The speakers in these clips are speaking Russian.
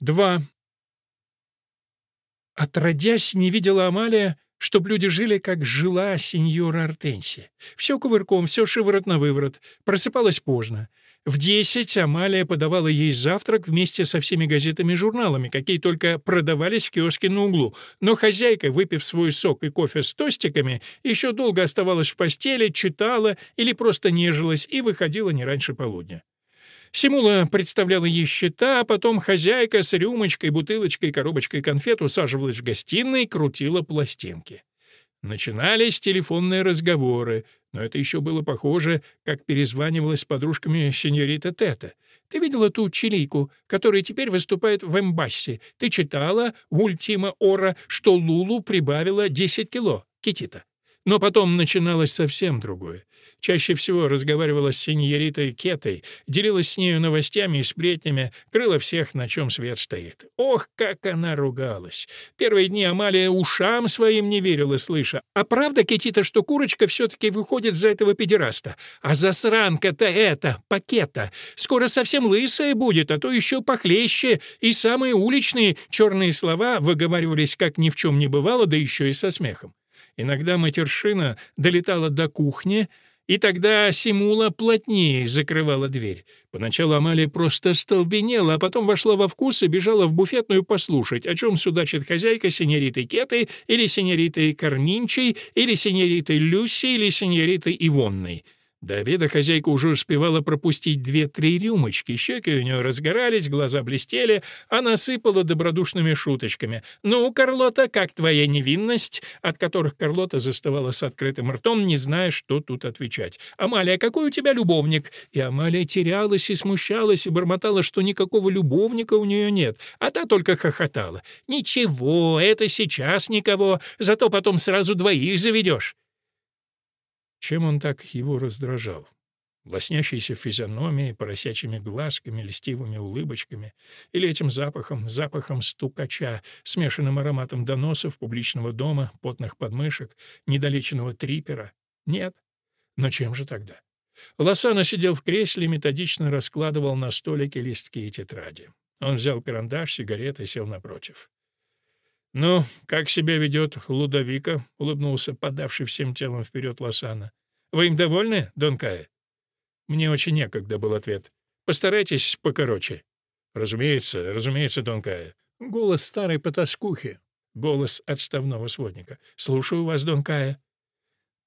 Два. Отродясь, не видела Амалия, чтоб люди жили, как жила сеньора Артенсия. Все кувырком, все шиворот на выворот. Просыпалась поздно. В десять Амалия подавала ей завтрак вместе со всеми газетами и журналами, какие только продавались в киоске на углу. Но хозяйка, выпив свой сок и кофе с тостиками, еще долго оставалась в постели, читала или просто нежилась и выходила не раньше полудня. Симула представляла ей счета, а потом хозяйка с рюмочкой, бутылочкой, коробочкой конфет усаживалась в гостиной и крутила пластинки. Начинались телефонные разговоры, но это еще было похоже, как перезванивалась с подружками сеньорита Тета. «Ты видела ту чилийку, которая теперь выступает в Эмбассе? Ты читала в Ультима Ора, что Лулу прибавила 10 кило, Китита?» Но потом начиналось совсем другое. Чаще всего разговаривала с сеньоритой Кетой, делилась с нею новостями и сплетнями, крыла всех, на чем свет стоит. Ох, как она ругалась! Первые дни Амалия ушам своим не верила, слыша. А правда, Кетита, что курочка все-таки выходит за этого педераста? А засранка-то эта, пакета, скоро совсем лысая будет, а то еще похлеще. И самые уличные черные слова выговаривались как ни в чем не бывало, да еще и со смехом. Иногда матершина долетала до кухни, и тогда Симула плотнее закрывала дверь. Поначалу Амалия просто столбенела, а потом вошла во вкус и бежала в буфетную послушать, о чем судачит хозяйка синьоритой Кеты или синьоритой Карминчей или синьоритой Люси или синьоритой Ивонной. До обеда хозяйка уже успевала пропустить две-три рюмочки, щеки у нее разгорались, глаза блестели, она сыпала добродушными шуточками. «Ну, Карлота, как твоя невинность?» От которых Карлота застывала с открытым ртом, не зная, что тут отвечать. «Амалия, какой у тебя любовник?» И Амалия терялась и смущалась, и бормотала, что никакого любовника у нее нет, а та только хохотала. «Ничего, это сейчас никого, зато потом сразу двоих заведешь». Чем он так его раздражал? Лоснящейся физиономией, поросячьими глазками, льстивыми улыбочками, или этим запахом, запахом стукача, смешанным ароматом доносов, публичного дома, потных подмышек, недолеченного трипера? Нет. Но чем же тогда? Лосана сидел в кресле и методично раскладывал на столике листки и тетради. Он взял карандаш, сигареты и сел напротив. «Ну, как себя ведет Лудовика?» — улыбнулся, подавший всем телом вперед Лосана. «Вы им довольны, Дон Кая?» «Мне очень некогда», — был ответ. «Постарайтесь покороче». «Разумеется, разумеется, Дон Кая». Голос старой потаскухи. Голос отставного сводника. «Слушаю вас, Дон Кая».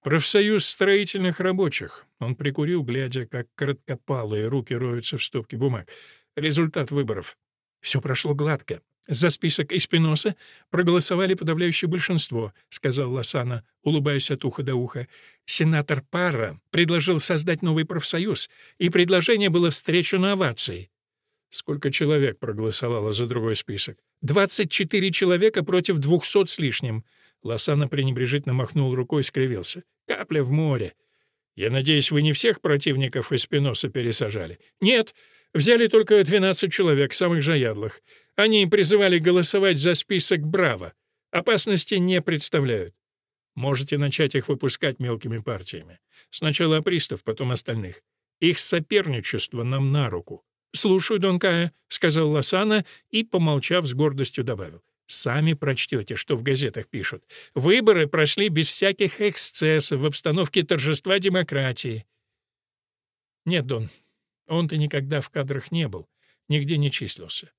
«Профсоюз строительных рабочих». Он прикурил, глядя, как короткопалые руки роются в стопке бумаг. «Результат выборов. Все прошло гладко. «За список Эспиноса проголосовали подавляющее большинство», — сказал Лосана, улыбаясь от уха до уха. «Сенатор Парра предложил создать новый профсоюз, и предложение было встречено овацией». «Сколько человек проголосовало за другой список?» «Двадцать четыре человека против двухсот с лишним». Лосана пренебрежительно махнул рукой и скривился. «Капля в море. Я надеюсь, вы не всех противников Эспиноса пересажали?» «Нет, взяли только двенадцать человек, самых заядлых». Они призывали голосовать за список «Браво». Опасности не представляют. Можете начать их выпускать мелкими партиями. Сначала пристав, потом остальных. Их соперничество нам на руку. «Слушаю, Дон Кая», — сказал Лосана и, помолчав, с гордостью добавил. «Сами прочтете, что в газетах пишут. Выборы прошли без всяких эксцессов в обстановке торжества демократии». «Нет, Дон, он-то никогда в кадрах не был, нигде не числился.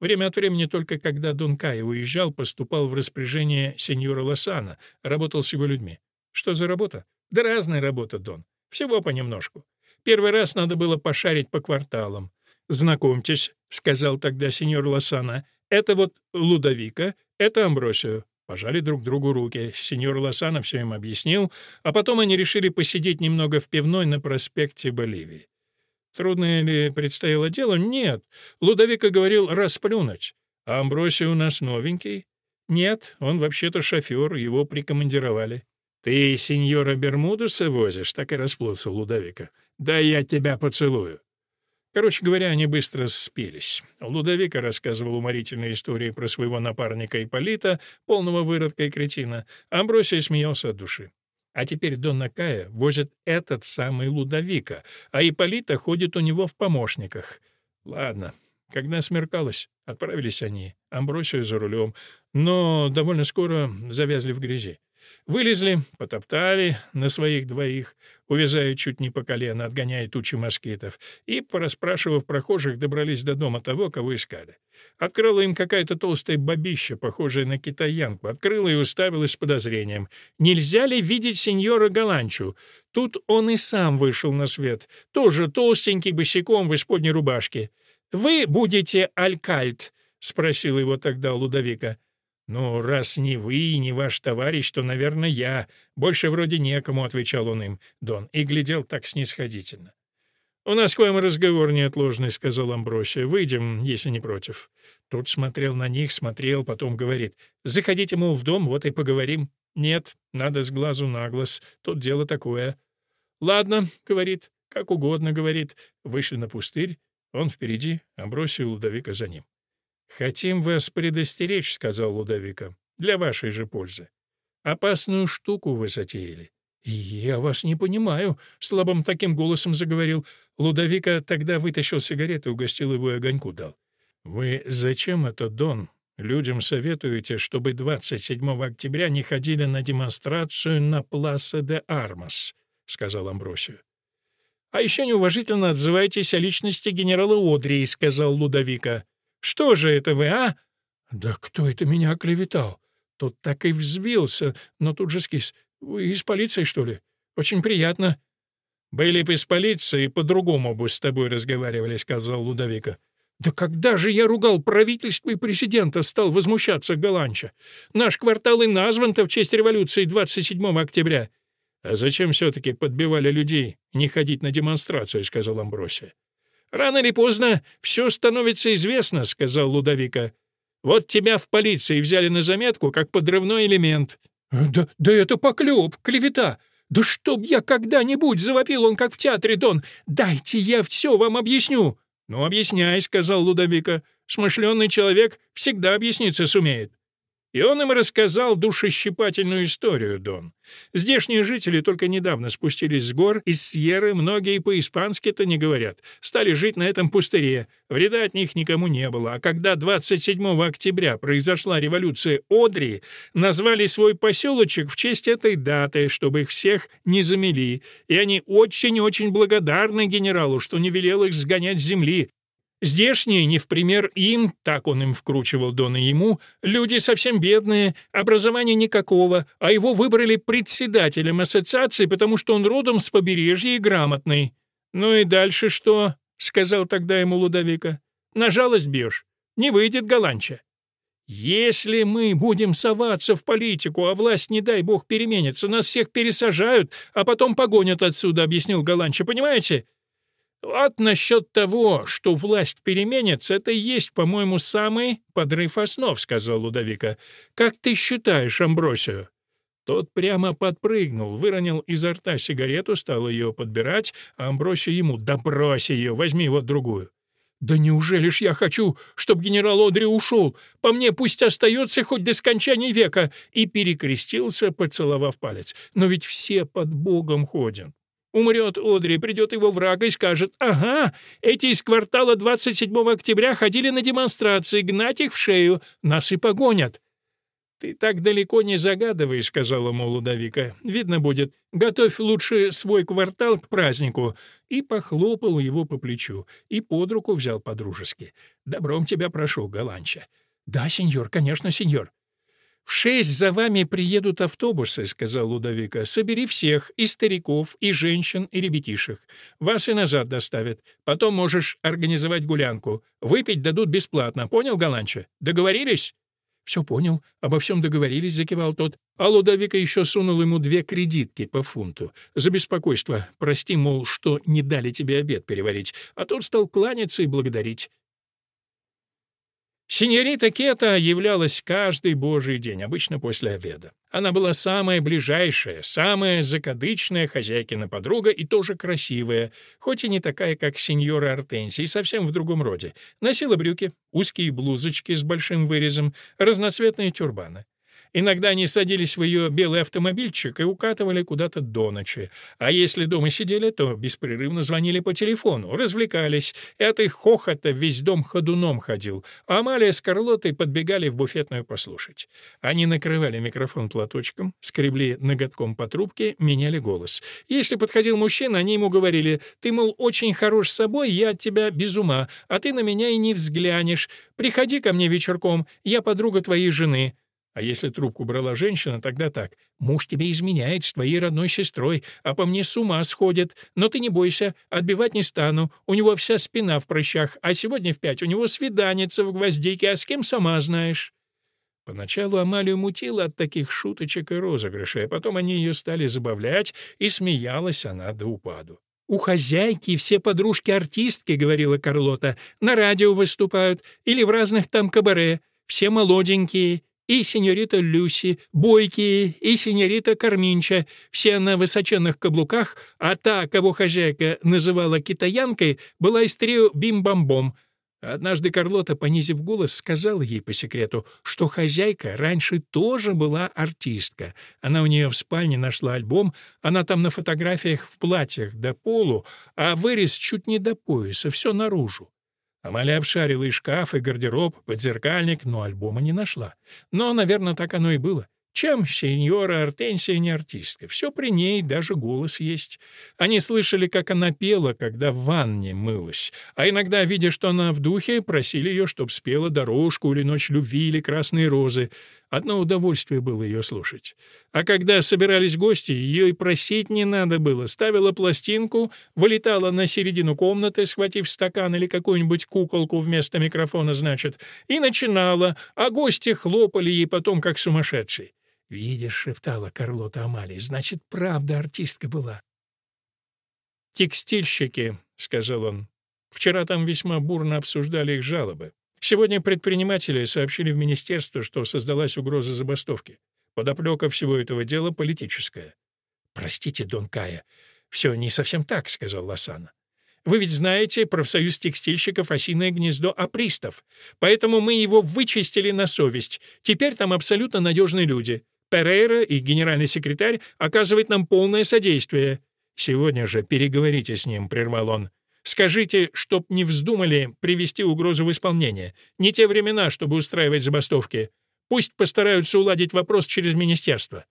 Время от времени, только когда Дункай уезжал, поступал в распоряжение сеньора Лосана, работал с его людьми. Что за работа? Да разная работа, Дон. Всего понемножку. Первый раз надо было пошарить по кварталам. «Знакомьтесь», — сказал тогда сеньор Лосана, — «это вот Лудовика, это Амбросио». Пожали друг другу руки. Сеньор Лосана все им объяснил, а потом они решили посидеть немного в пивной на проспекте Боливии. Трудное ли предстояло дело? Нет. Лудовика говорил расплюнуть. А Амбросий у нас новенький? Нет, он вообще-то шофер, его прикомандировали. Ты сеньора Бермудуса возишь? Так и расплылся Лудовика. Да я тебя поцелую. Короче говоря, они быстро спелись. Лудовика рассказывал уморительные истории про своего напарника Ипполита, полного выродка и кретина. Амбросий смеялся от души. А теперь Донна Кая возит этот самый Лудовика, а Ипполита ходит у него в помощниках. Ладно, Когда смеркалось, отправились они, Амбросию за рулем, но довольно скоро завязли в грязи. Вылезли, потоптали на своих двоих, увязая чуть не по колено, отгоняя тучи москитов, и, порасспрашивав прохожих, добрались до дома того, кого искали. Открыла им какая-то толстая бабища, похожая на китаянку, открыла и уставилась с подозрением. «Нельзя ли видеть сеньора Галанчу?» Тут он и сам вышел на свет, тоже толстенький, босиком в исподней рубашке. «Вы будете алькальт?» — спросил его тогда Лудовика. «Ну, раз не вы и не ваш товарищ, то, наверное, я. Больше вроде некому», — отвечал он им, Дон, и глядел так снисходительно. «У нас к вам разговор неотложный», — сказал Амбросия. «Выйдем, если не против». Тут смотрел на них, смотрел, потом говорит. «Заходите, мол, в дом, вот и поговорим». «Нет, надо с глазу на глаз, тут дело такое». «Ладно», — говорит, — «как угодно», — говорит. Вышли на пустырь, он впереди, Амбросия Лудовика за ним. «Хотим вас предостеречь», — сказал Лудовика, — «для вашей же пользы. Опасную штуку вы затеяли». «Я вас не понимаю», — слабым таким голосом заговорил. Лудовика тогда вытащил сигареты, угостил его и огоньку дал. «Вы зачем это, Дон? Людям советуете, чтобы 27 октября не ходили на демонстрацию на Пласа де Армас», — сказал Амбросию. «А еще неуважительно отзываетесь о личности генерала Одри», — сказал Лудовика. Что же это вы, а?» «Да кто это меня оклеветал?» Тот так и взвился, но тут же скис. «Вы из полиции, что ли? Очень приятно». «Были бы из полиции, по-другому бы с тобой разговаривали», — сказал Лудовика. «Да когда же я ругал правительство и президента?» — стал возмущаться Галанча. «Наш квартал и назван-то в честь революции 27 октября». «А зачем все-таки подбивали людей не ходить на демонстрацию?» — сказал Амбросия. «Рано или поздно все становится известно», — сказал Лудовика. «Вот тебя в полиции взяли на заметку как подрывной элемент». «Да, да это поклеп, клевета! Да чтоб я когда-нибудь!» — завопил он, как в театре Дон. «Дайте я все вам объясню!» «Ну, объясняй», — сказал Лудовика. «Смышленный человек всегда объясниться сумеет». И он им рассказал душещипательную историю, Дон. Здешние жители только недавно спустились с гор, из Сьерры многие по-испански-то не говорят. Стали жить на этом пустыре. Вреда от них никому не было. А когда 27 октября произошла революция Одри, назвали свой поселочек в честь этой даты, чтобы их всех не замели. И они очень-очень благодарны генералу, что не велел их сгонять с земли, Здешние, не в пример им, так он им вкручивал Дон ему, люди совсем бедные, образования никакого, а его выбрали председателем ассоциации, потому что он родом с побережья и грамотный. «Ну и дальше что?» — сказал тогда ему Лудовика. «На жалость бьешь. Не выйдет голландча». «Если мы будем соваться в политику, а власть, не дай бог, переменится, нас всех пересажают, а потом погонят отсюда», — объяснил Голландча, понимаете? Вот насчет того, что власть переменится, это и есть, по-моему, самый подрыв основ, — сказал Лудовика. Как ты считаешь, Амбросио? Тот прямо подпрыгнул, выронил изо рта сигарету, стал ее подбирать, а Амбросио ему «Да брось ее, возьми вот другую». «Да неужели ж я хочу, чтобы генерал Одри ушел? По мне пусть остается хоть до скончания века!» И перекрестился, поцеловав палец. «Но ведь все под Богом ходят. Умрет Одри, придет его враг и скажет, «Ага, эти из квартала 27 октября ходили на демонстрации, гнать их в шею, нас и погонят». «Ты так далеко не загадываешь», — сказала ему Лудовика. «Видно будет. Готовь лучше свой квартал к празднику». И похлопал его по плечу, и под руку взял по-дружески. «Добром тебя прошу, Голанча». «Да, сеньор, конечно, сеньор». «В шесть за вами приедут автобусы», — сказал Лудовика. «Собери всех, и стариков, и женщин, и ребятишек. Вас и назад доставят. Потом можешь организовать гулянку. Выпить дадут бесплатно. Понял, Галанча? Договорились?» «Все понял. Обо всем договорились», — закивал тот. А Лудовика еще сунул ему две кредитки по фунту. За беспокойство. Прости, мол, что не дали тебе обед переварить. А тот стал кланяться и благодарить. Синьорита Кета являлась каждый божий день, обычно после обеда. Она была самая ближайшая, самая закадычная хозяйкина подруга и тоже красивая, хоть и не такая, как сеньора Артенсий, совсем в другом роде. Носила брюки, узкие блузочки с большим вырезом, разноцветные тюрбаны. Иногда они садились в ее белый автомобильчик и укатывали куда-то до ночи. А если дома сидели, то беспрерывно звонили по телефону, развлекались. И от их хохота весь дом ходуном ходил. А Амалия с Карлотой подбегали в буфетную послушать. Они накрывали микрофон платочком, скребли ноготком по трубке, меняли голос. Если подходил мужчина, они ему говорили, «Ты, мол, очень хорош собой, я от тебя без ума, а ты на меня и не взглянешь. Приходи ко мне вечерком, я подруга твоей жены». А если трубку брала женщина, тогда так. «Муж тебе изменяет с твоей родной сестрой, а по мне с ума сходит. Но ты не бойся, отбивать не стану. У него вся спина в прыщах, а сегодня в пять у него свиданница в гвоздике, а с кем сама знаешь». Поначалу Амалию мутила от таких шуточек и розыгрышей, а потом они ее стали забавлять, и смеялась она до упаду. «У хозяйки все подружки-артистки», — говорила Карлота, — «на радио выступают или в разных там кабаре, все молоденькие, и сеньорита Люси, бойкие, и сеньорита Карминча, все на высоченных каблуках, а та, кого хозяйка называла китаянкой, была из трио «Бим-бам-бом», Однажды Карлота, понизив голос, сказала ей по секрету, что хозяйка раньше тоже была артистка. Она у нее в спальне нашла альбом, она там на фотографиях в платьях до полу, а вырез чуть не до пояса, все наружу. Амалия обшарила и шкаф, и гардероб, подзеркальник, но альбома не нашла. Но, наверное, так оно и было. Чем сеньора Артенсия не артистка? Все при ней, даже голос есть. Они слышали, как она пела, когда в ванне мылась. А иногда, видя, что она в духе, просили ее, чтоб спела «Дорожку» или «Ночь любви» или «Красные розы». Одно удовольствие было ее слушать. А когда собирались гости, ее и просить не надо было. Ставила пластинку, вылетала на середину комнаты, схватив стакан или какую-нибудь куколку вместо микрофона, значит, и начинала, а гости хлопали ей потом, как сумасшедшие. «Видишь», — шептала Карлота Амалии, — «значит, правда артистка была». «Текстильщики», — сказал он. «Вчера там весьма бурно обсуждали их жалобы. Сегодня предприниматели сообщили в министерство, что создалась угроза забастовки. Подоплека всего этого дела политическая». «Простите, Дон Кая, все не совсем так», — сказал Лосана. Вы ведь знаете, профсоюз текстильщиков — осиное гнездо апристов. Поэтому мы его вычистили на совесть. Теперь там абсолютно надежные люди. Перейра и генеральный секретарь оказывают нам полное содействие. Сегодня же переговорите с ним, прервал он. Скажите, чтоб не вздумали привести угрозу в исполнение. Не те времена, чтобы устраивать забастовки. Пусть постараются уладить вопрос через министерство.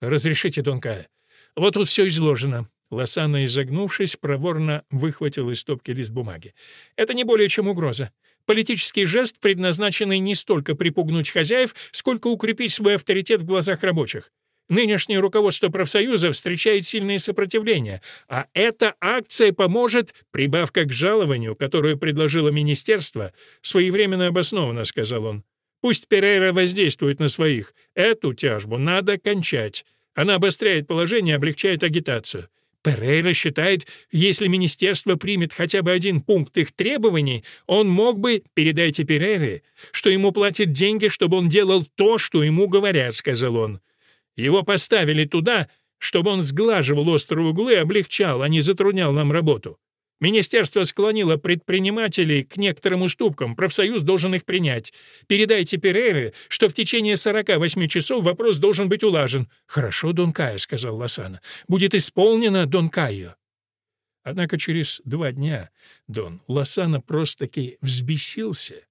Разрешите, Донка. Вот тут все изложено. Лосана, изогнувшись, проворно выхватил из стопки лист бумаги. Это не более чем угроза. Политический жест, предназначенный не столько припугнуть хозяев, сколько укрепить свой авторитет в глазах рабочих. Нынешнее руководство профсоюза встречает сильное сопротивление, а эта акция поможет, прибавка к жалованию, которую предложило министерство, своевременно обосновано, сказал он. Пусть Перейра воздействует на своих. Эту тяжбу надо кончать. Она обостряет положение, облегчает агитацию. Перейра считает, если министерство примет хотя бы один пункт их требований, он мог бы, передайте Перейре, что ему платят деньги, чтобы он делал то, что ему говорят, сказал он. Его поставили туда, чтобы он сглаживал острые углы, облегчал, а не затруднял нам работу. Министерство склонило предпринимателей к некоторым уступкам, профсоюз должен их принять. Передайте Перейре, что в течение 48 часов вопрос должен быть улажен. «Хорошо, Дон Кайо», — сказал Лосана. «Будет исполнено, Дон Кайо». Однако через два дня Дон Лосана просто-таки взбесился,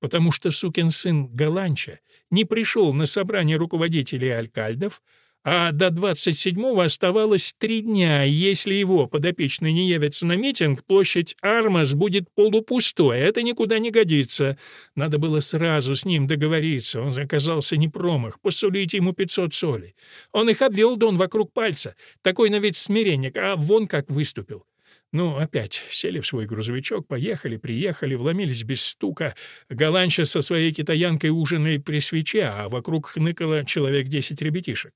потому что сукин сын Галанча не пришел на собрание руководителей алькальдов, а до 27-го оставалось три дня, если его подопечный не явится на митинг, площадь Армас будет полупустой, это никуда не годится. Надо было сразу с ним договориться, он оказался не промах, посулить ему 500 солей. Он их обвел Дон вокруг пальца, такой на вид смиренник, а вон как выступил. Ну, опять сели в свой грузовичок, поехали, приехали, вломились без стука. Голландча со своей китаянкой ужинали при свече, а вокруг хныкало человек десять ребятишек.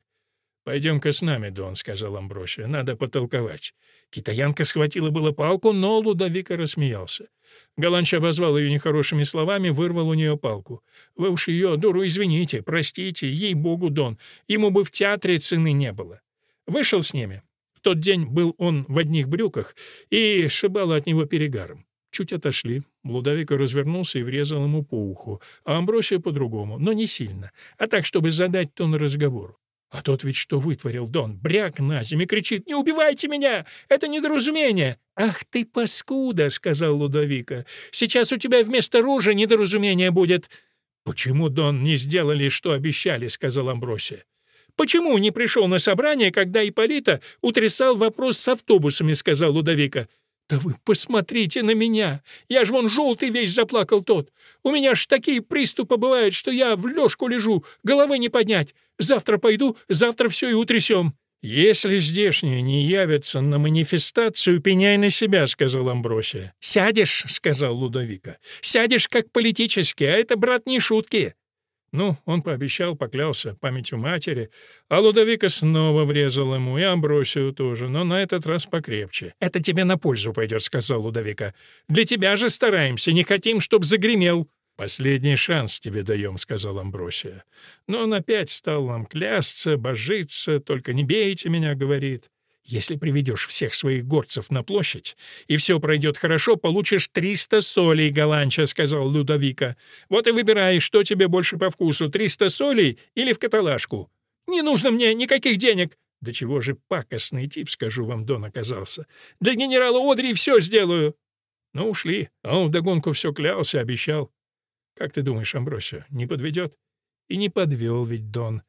«Пойдем-ка с нами, Дон», — сказал Амбросия. «Надо потолковать». Китаянка схватила было палку, но Лудовика рассмеялся. Голландч обозвал ее нехорошими словами, вырвал у нее палку. «Вы уж ее, дуру, извините, простите, ей-богу, Дон, ему бы в театре цены не было». Вышел с ними. Тот день был он в одних брюках, и шибало от него перегаром. Чуть отошли. Лудовика развернулся и врезал ему по уху, а Амбросия по-другому, но не сильно, а так, чтобы задать тон разговору. А тот ведь что вытворил, Дон? Бряк на земле кричит «Не убивайте меня! Это недоразумение!» «Ах ты паскуда!» — сказал Лудовика. «Сейчас у тебя вместо ружа недоразумение будет!» «Почему, Дон, не сделали, что обещали?» — сказал Амбросия. «Почему не пришел на собрание, когда Ипполита утрясал вопрос с автобусами?» — сказал Лудовика. «Да вы посмотрите на меня! Я ж вон желтый весь заплакал тот! У меня ж такие приступы бывают, что я в лёжку лежу, головы не поднять! Завтра пойду, завтра все и утрясем!» «Если здешние не явятся на манифестацию, пеняй на себя», — сказал Амбросия. «Сядешь», — сказал Лудовика. «Сядешь как политически, а это, брат, не шутки». Ну, он пообещал, поклялся памятью матери, а Лудовика снова врезал ему, и Амбросию тоже, но на этот раз покрепче. «Это тебе на пользу пойдет», — сказал Лудовика. «Для тебя же стараемся, не хотим, чтоб загремел». «Последний шанс тебе даем», — сказал Амбросия. Но он опять стал нам клясться, божиться, «только не бейте меня», — говорит. Если приведешь всех своих горцев на площадь, и все пройдет хорошо, получишь триста солей, Галанча», — сказал Людовика. «Вот и выбирай, что тебе больше по вкусу, триста солей или в каталажку. Не нужно мне никаких денег». «Да чего же пакостный тип, скажу вам, Дон оказался. Для генерала Одри все сделаю». Ну, ушли, а он вдогонку все клялся, обещал. Как ты думаешь, Амбросио, не подведет? И не подвел ведь Дон.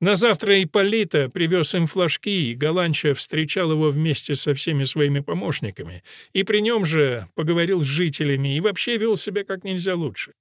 На завтра Ипполита привез им флажки, и Галанча встречал его вместе со всеми своими помощниками, и при нем же поговорил с жителями и вообще вел себя как нельзя лучше.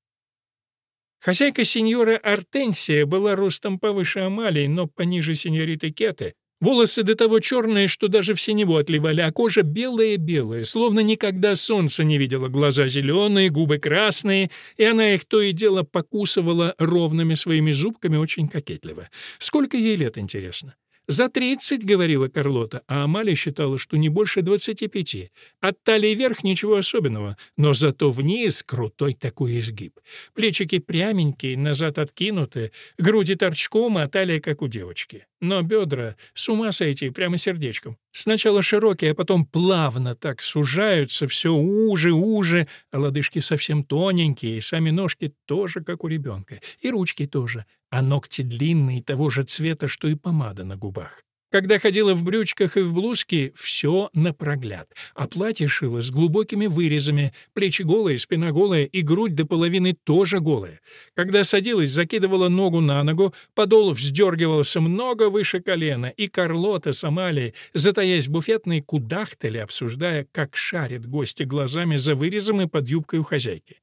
Хозяйка сеньора Артенсия была ростом повыше Амалии, но пониже сеньориты Кеты, Волосы до того черные, что даже в синеву отливали, а кожа белая-белая, словно никогда солнца не видела, глаза зеленые, губы красные, и она их то и дело покусывала ровными своими зубками очень кокетливо. Сколько ей лет, интересно? «За тридцать», — говорила Карлота, а Амалия считала, что не больше двадцати пяти. От талии вверх ничего особенного, но зато вниз крутой такой изгиб. Плечики пряменькие, назад откинуты, груди торчком, а талия как у девочки. Но бедра, с ума сойти, прямо сердечком. Сначала широкие, а потом плавно так сужаются, все уже, уже, а лодыжки совсем тоненькие, и сами ножки тоже, как у ребенка, и ручки тоже, а ногти длинные, того же цвета, что и помада на губах. Когда ходила в брючках и в блузке, все напрогляд, а платье шило с глубокими вырезами, плечи голые, спина голая и грудь до половины тоже голая. Когда садилась, закидывала ногу на ногу, подол вздергивался много выше колена, и Карлота с Амалией, затаясь в буфетной, кудахтали, обсуждая, как шарят гости глазами за вырезом и под юбкой у хозяйки.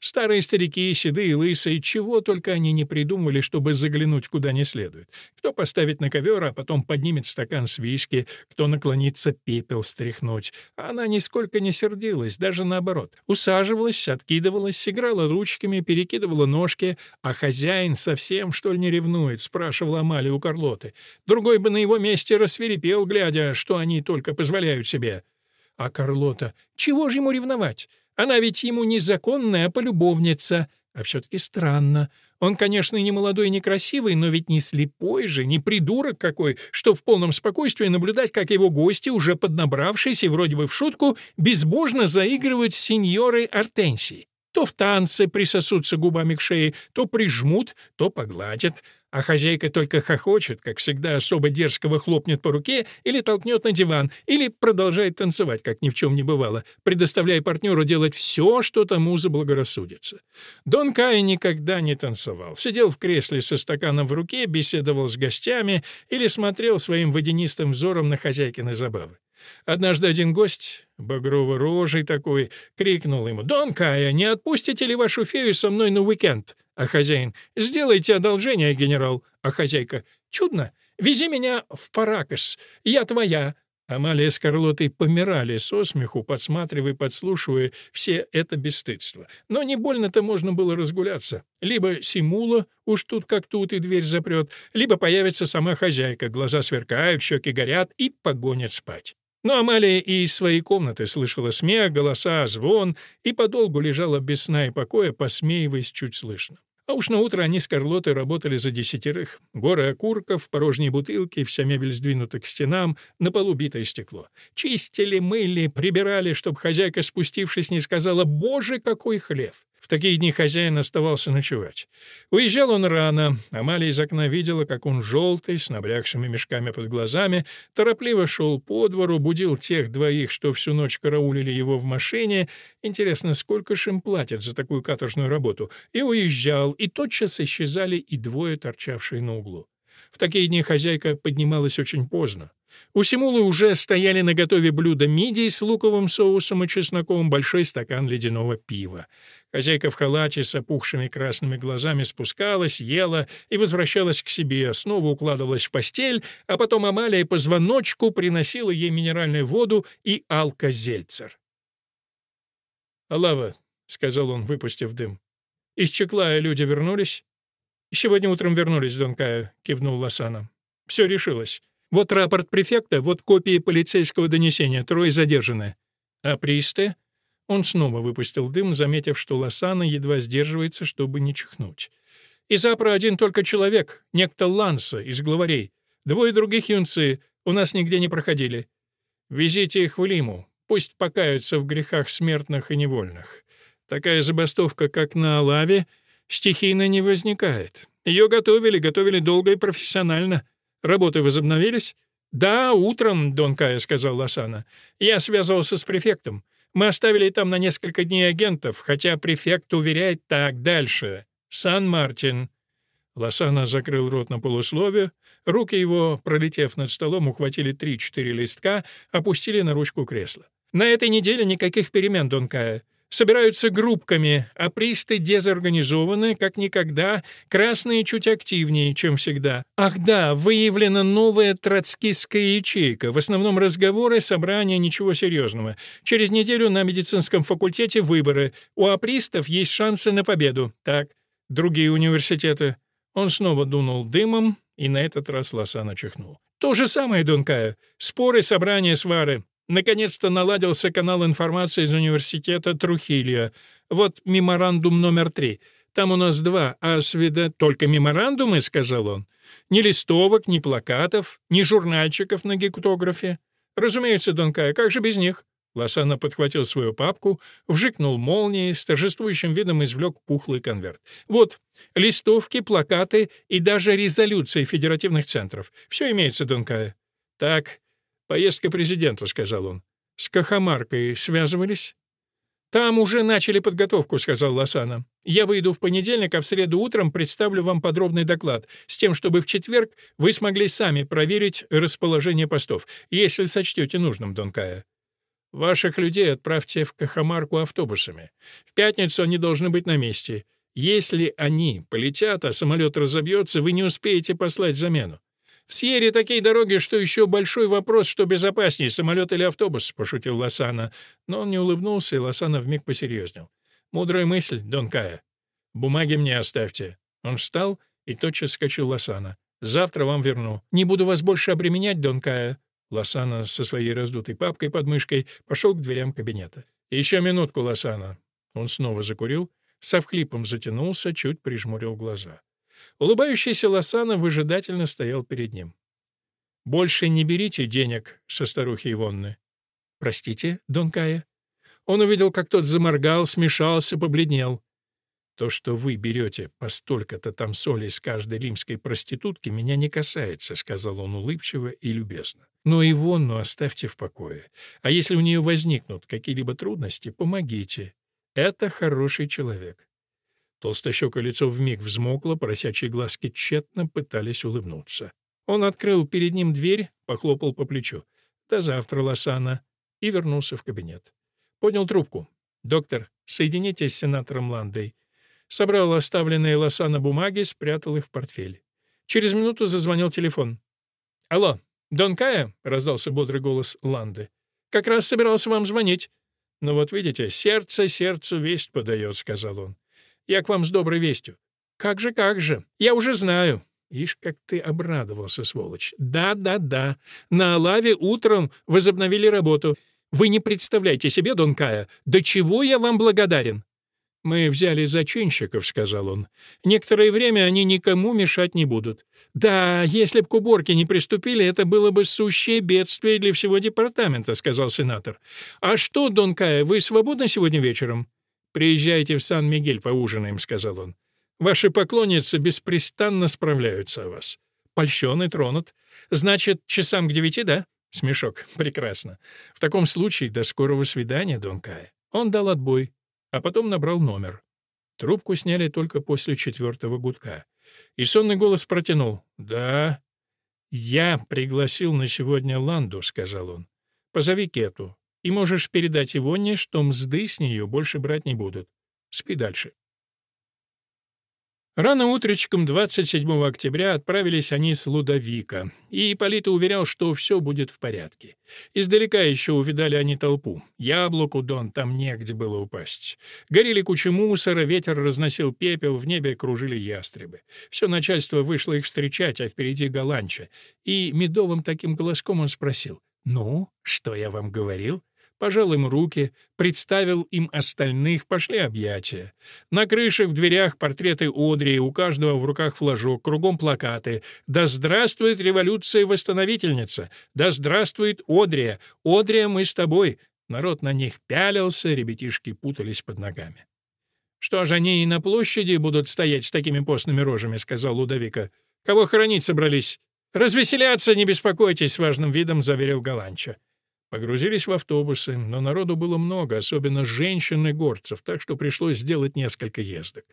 Старые старики, седые, лысые, чего только они не придумывали, чтобы заглянуть куда не следует. Кто поставить на ковер, а потом поднимет стакан с виски, кто наклонится пепел стряхнуть. Она нисколько не сердилась, даже наоборот. Усаживалась, откидывалась, играла ручками, перекидывала ножки, а хозяин совсем, что ли, не ревнует, спрашивала Амалия у Карлоты. Другой бы на его месте рассверепел, глядя, что они только позволяют себе. А Карлота, чего же ему ревновать? Она ведь ему не законная, а полюбовница. А все-таки странно. Он, конечно, не молодой, и не красивый, но ведь не слепой же, не придурок какой, что в полном спокойствии наблюдать, как его гости, уже поднабравшись и вроде бы в шутку, безбожно заигрывают с сеньорой Артенсией. То в танце присосутся губами к шее, то прижмут, то погладят а хозяйка только хохочет, как всегда особо дерзкого хлопнет по руке или толкнет на диван, или продолжает танцевать, как ни в чем не бывало, предоставляя партнеру делать все, что тому заблагорассудится. Дон Кай никогда не танцевал. Сидел в кресле со стаканом в руке, беседовал с гостями или смотрел своим водянистым взором на хозяйкины забавы. Однажды один гость, багрово-рожий такой, крикнул ему, «Дон Кая, не отпустите ли вашу фею со мной на уикенд?» А хозяин, «Сделайте одолжение, генерал». А хозяйка, «Чудно, вези меня в Паракас, я твоя». Амалия с Карлотой помирали со смеху, подсматривая подслушивая все это бесстыдство. Но не больно-то можно было разгуляться. Либо Симула уж тут как тут и дверь запрет, либо появится сама хозяйка, глаза сверкают, щеки горят и погонят спать. Но Амалия и из своей комнаты слышала смех, голоса, звон и подолгу лежала без сна и покоя, посмеиваясь чуть слышно. А уж на утро они с Карлотой работали за десятерых. Горы окурков, порожние бутылки, вся мебель сдвинута к стенам, на полу битое стекло. Чистили, мыли, прибирали, чтобы хозяйка, спустившись, не сказала «Боже, какой хлев!» Такие дни хозяин оставался ночевать. Уезжал он рано. Амалия из окна видела, как он желтый, с набрякшими мешками под глазами, торопливо шел по двору, будил тех двоих, что всю ночь караулили его в машине. Интересно, сколько ж им платят за такую каторжную работу? И уезжал, и тотчас исчезали и двое, торчавшие на углу. В такие дни хозяйка поднималась очень поздно. У Симулы уже стояли на готове блюда мидий с луковым соусом и чесноком, большой стакан ледяного пива. Хозяйка в халате с опухшими красными глазами спускалась, ела и возвращалась к себе, снова укладывалась в постель, а потом Амалия по звоночку приносила ей минеральную воду и алкозельцер. «Алава», — сказал он, выпустив дым, — «из Чеклая люди вернулись?» «Сегодня утром вернулись, Дон Кая», — кивнул Лосана. «Все решилось. Вот рапорт префекта, вот копии полицейского донесения, трое задержаны. А присты?» Он снова выпустил дым, заметив, что Лосана едва сдерживается, чтобы не чихнуть. «Из Апра один только человек, некто Ланса из главарей. Двое других юнцы у нас нигде не проходили. Везите их в Лиму, пусть покаются в грехах смертных и невольных. Такая забастовка, как на Алаве, стихийно не возникает. Ее готовили, готовили долго и профессионально. Работы возобновились?» «Да, утром, Дон Кая», — сказал Лосана. «Я связывался с префектом. Мы оставили там на несколько дней агентов, хотя префект уверяет так дальше. Сан-Мартин». Лосана закрыл рот на полусловие. Руки его, пролетев над столом, ухватили три-четыре листка, опустили на ручку кресла. «На этой неделе никаких перемен, Дон Кая собираются группками, а присты дезорганизованы, как никогда, красные чуть активнее, чем всегда. Ах да, выявлена новая троцкистская ячейка, в основном разговоры, собрания, ничего серьезного. Через неделю на медицинском факультете выборы, у апристов есть шансы на победу. Так, другие университеты. Он снова дунул дымом, и на этот раз Лосана чихнул. То же самое, Дункая. Споры, собрания, свары. Наконец-то наладился канал информации из университета Трухилья. Вот меморандум номер три. Там у нас два, а свида... Только меморандумы, — сказал он. Ни листовок, ни плакатов, ни журнальчиков на гектографе. Разумеется, Донкая, как же без них? Лосана подхватил свою папку, вжикнул молнией, с торжествующим видом извлек пухлый конверт. «Вот, листовки, плакаты и даже резолюции федеративных центров. Все имеется, Донкая. Так, «Поездка президента», — сказал он. «С Кахамаркой связывались?» «Там уже начали подготовку», — сказал Лосана. «Я выйду в понедельник, а в среду утром представлю вам подробный доклад, с тем, чтобы в четверг вы смогли сами проверить расположение постов, если сочтете нужным, Дон Кая. Ваших людей отправьте в Кахамарку автобусами. В пятницу они должны быть на месте. Если они полетят, а самолет разобьется, вы не успеете послать замену. «В Сьерре такие дороги, что еще большой вопрос, что безопаснее, самолет или автобус», — пошутил Лосана. Но он не улыбнулся, и Лосана вмиг посерьезнел. «Мудрая мысль, Дон Кая. Бумаги мне оставьте». Он встал и тотчас скачал Лосана. «Завтра вам верну. Не буду вас больше обременять, Дон Кая». Лосана со своей раздутой папкой под мышкой пошел к дверям кабинета. «Еще минутку, Лосана». Он снова закурил, со вхлипом затянулся, чуть прижмурил глаза. Улыбающийся Лосана выжидательно стоял перед ним. «Больше не берите денег со старухи Ивонны». «Простите, Дон Кая?» Он увидел, как тот заморгал, смешался, побледнел. «То, что вы берете по столько-то там соли с каждой римской проститутки, меня не касается», — сказал он улыбчиво и любезно. «Но Ивонну оставьте в покое. А если у нее возникнут какие-либо трудности, помогите. Это хороший человек. Толстощекое лицо вмиг взмокло, поросячьи глазки тщетно пытались улыбнуться. Он открыл перед ним дверь, похлопал по плечу. «До завтра, Лосана», и вернулся в кабинет. Поднял трубку. «Доктор, соединитесь с сенатором Ландой». Собрал оставленные Лосана бумаги, спрятал их в портфель. Через минуту зазвонил телефон. «Алло, Дон Кая?» — раздался бодрый голос Ланды. «Как раз собирался вам звонить». «Ну вот видите, сердце сердцу весть подает», — сказал он. Я к вам с доброй вестью». «Как же, как же. Я уже знаю». Ишь, как ты обрадовался, сволочь. Да-да-да. На Алаве утром возобновили работу. Вы не представляете себе, Дон Кая, до чего я вам благодарен. «Мы взяли зачинщиков», — сказал он. «Некоторое время они никому мешать не будут. Да, если б к уборке не приступили, это было бы сущее бедствие для всего департамента», — сказал сенатор. «А что, Дон Кая, вы свободны сегодня вечером?» «Приезжайте в Сан-Мигель поужинаем», — сказал он. «Ваши поклонницы беспрестанно справляются о вас. Польщен и тронут. Значит, часам к девяти, да?» Смешок. Прекрасно. В таком случае до скорого свидания, Дон Кая. Он дал отбой а потом набрал номер. Трубку сняли только после четвертого гудка. И сонный голос протянул. «Да, я пригласил на сегодня Ланду», — сказал он. «Позови Кету, и можешь передать Ивонне, что мзды с нее больше брать не будут. Спи дальше». Рано утречком 27 октября отправились они с Лудовика, и Ипполита уверял, что все будет в порядке. Издалека еще увидали они толпу. Яблоку Дон там негде было упасть. Горели кучи мусора, ветер разносил пепел, в небе кружили ястребы. Все начальство вышло их встречать, а впереди Галанча. И медовым таким голоском он спросил, «Ну, что я вам говорил?» Пожал им руки, представил им остальных, пошли объятия. На крыше, в дверях портреты Одри, у каждого в руках флажок, кругом плакаты. «Да здравствует революция-восстановительница! Да здравствует Одрия! Одрия, мы с тобой!» Народ на них пялился, ребятишки путались под ногами. «Что же они и на площади будут стоять с такими постными рожами?» — сказал Лудовика. «Кого хоронить собрались?» «Развеселяться, не беспокойтесь», — важным видом заверил Галанча. Погрузились в автобусы, но народу было много, особенно женщин и горцев, так что пришлось сделать несколько ездок.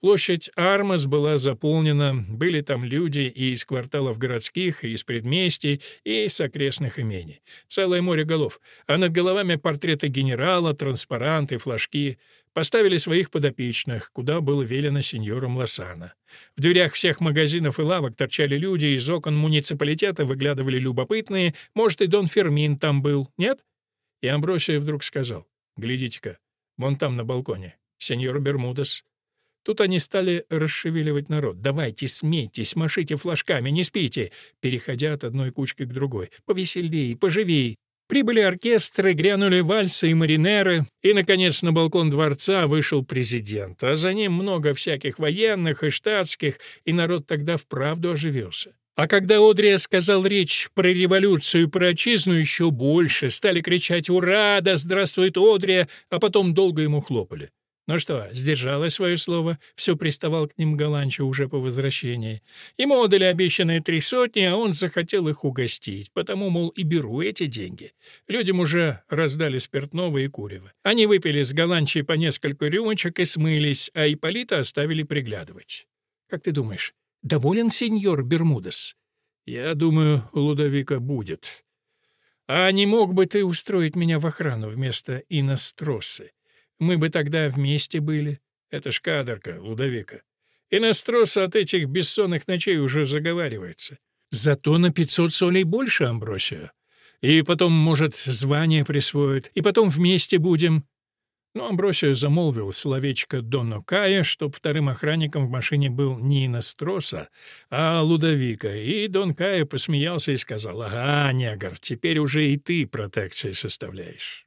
Площадь Армас была заполнена, были там люди и из кварталов городских, и из предместий, и из окрестных имений. Целое море голов, а над головами портреты генерала, транспаранты, флажки — Поставили своих подопечных, куда было велено сеньором Лосана. В дверях всех магазинов и лавок торчали люди, из окон муниципалитета выглядывали любопытные. Может, и Дон Фермин там был, нет? И Амбросия вдруг сказал, «Глядите-ка, вон там на балконе, сеньор Бермудес». Тут они стали расшевеливать народ. «Давайте, смейтесь, машите флажками, не спите!» Переходя от одной кучки к другой. «Повеселей, поживей!» Прибыли оркестры, грянули вальсы и маринеры, и, наконец, на балкон дворца вышел президент, а за ним много всяких военных и штатских, и народ тогда вправду оживился. А когда Одрия сказал речь про революцию и про отчизну, еще больше стали кричать «Ура! Да здравствует Одрия!», а потом долго ему хлопали. Ну что, сдержала свое слово, все приставал к ним Галанчо уже по возвращении. Ему отдали обещанные три сотни, а он захотел их угостить, потому, мол, и беру эти деньги. Людям уже раздали спиртного и курева. Они выпили с Галанчей по несколько рюмочек и смылись, а Ипполита оставили приглядывать. Как ты думаешь, доволен сеньор Бермудес? Я думаю, Лудовика будет. А не мог бы ты устроить меня в охрану вместо Иностросы? Мы бы тогда вместе были. Это ж кадрка, Лудовика. Инострос от этих бессонных ночей уже заговаривается. Зато на 500 солей больше, Амбросио. И потом, может, звание присвоят, и потом вместе будем. Но Амбросио замолвил словечко Дону Кая, чтоб вторым охранником в машине был не Иностроса, а Лудовика, и Дон Кая посмеялся и сказал, «Ага, негр, теперь уже и ты протекции составляешь».